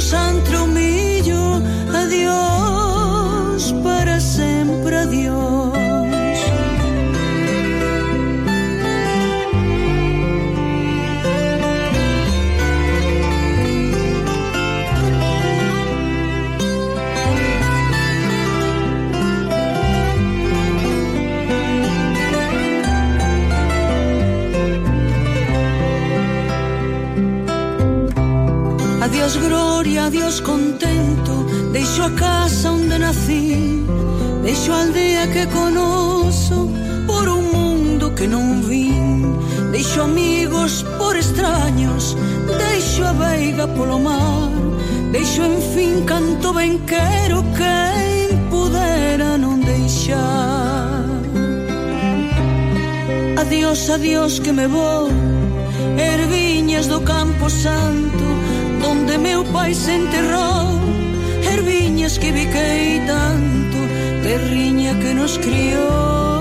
Santo Dios gloria, Dios contento, deixo a casa onde nací, deixo a aldea que conozo por un mundo que non vin, deixo amigos por extraños, deixo a veiga polo mar, deixo en fin canto ben quero que pudera non deixar. Adiós, adiós que me vou, erviñas do campo santo, Donde meu pai se enterrou. Herviñas que biquei tanto Terriña que nos criou.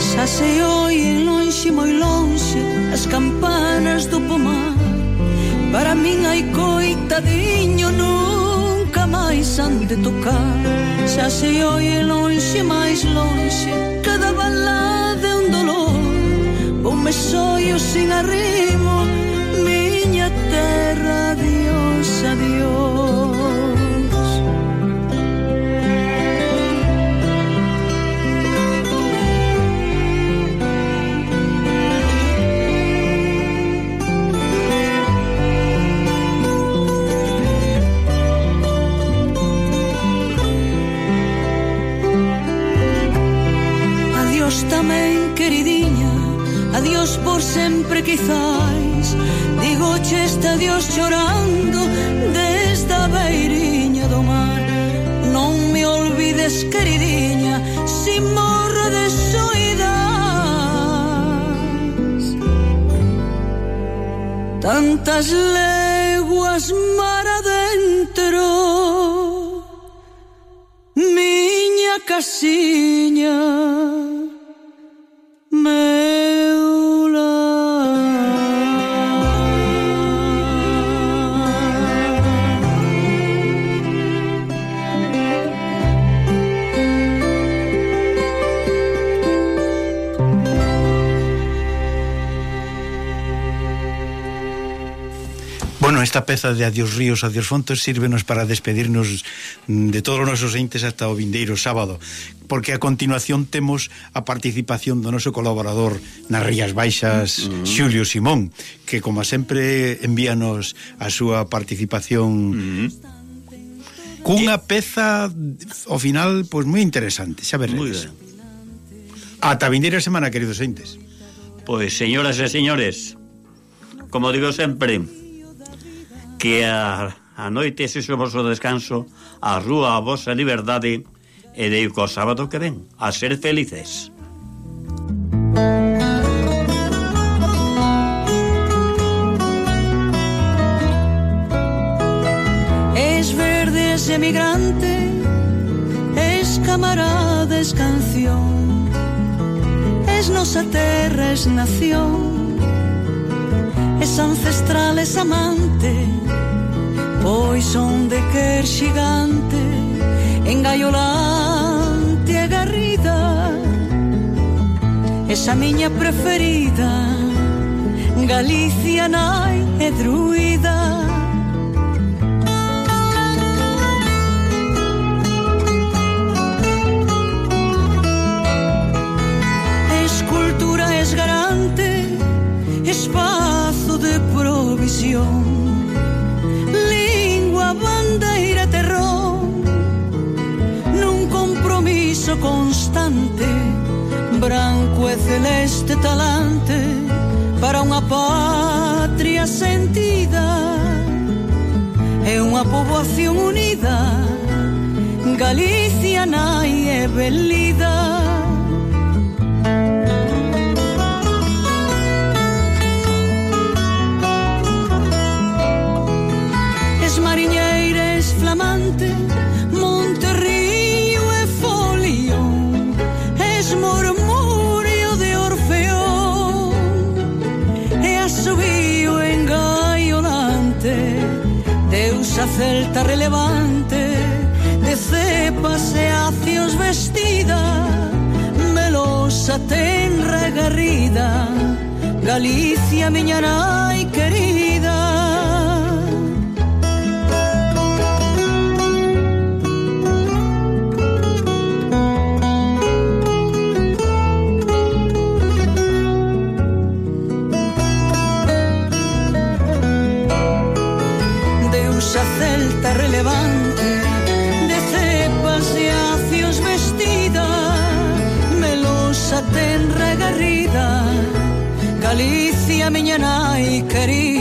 Xa se oien lonxe moi lonxe As campanas do pomar. Para min hai coitadiño Nunca máis han de tocar. Xa se oie lonxe máis lonxe me soio sin arrimo miña terra dios adiós. Adiós tamén queridinha adiós por sempre quizáis Digoche este adiós chorando desde a beiriña do mar. Non me olvides queridinha si morro de soidades Tantas leguas mar adentro Miña casiña Me esta peza de Adiós Ríos, Adiós Fontes sírvenos para despedirnos de todos os nosos entes hasta o vindeiro sábado porque a continuación temos a participación do noso colaborador nas Rías Baixas, mm -hmm. Xulio Simón que como sempre envíanos a súa participación mm -hmm cunha peza ao final pois pues, moi interesante, xa veremos. Ata vindeira semana, queridos entes. Pois, señoras e señores, como digo sempre, que a, a noite se o vosso descanso, a rúa a vosa liberdade e deico co sábado que ven a ser felices. Es verde, es emigrante, es camarada, es canción, es nosa terra, es nación, es ancestral, es amante, Pois son de quer xigante Engaiolante e garrida Esa miña preferida Galicia nai e druida. Escultura es garante Espazo de provisión. constante branco e celeste talante para unha patria sentida e unha poboación unida. Galicia nai e belida. Es mariñeira, es flamante Camisa celta relevante De cepas e acios vestida Melosa tenra e garrida Galicia miña nai querida. ready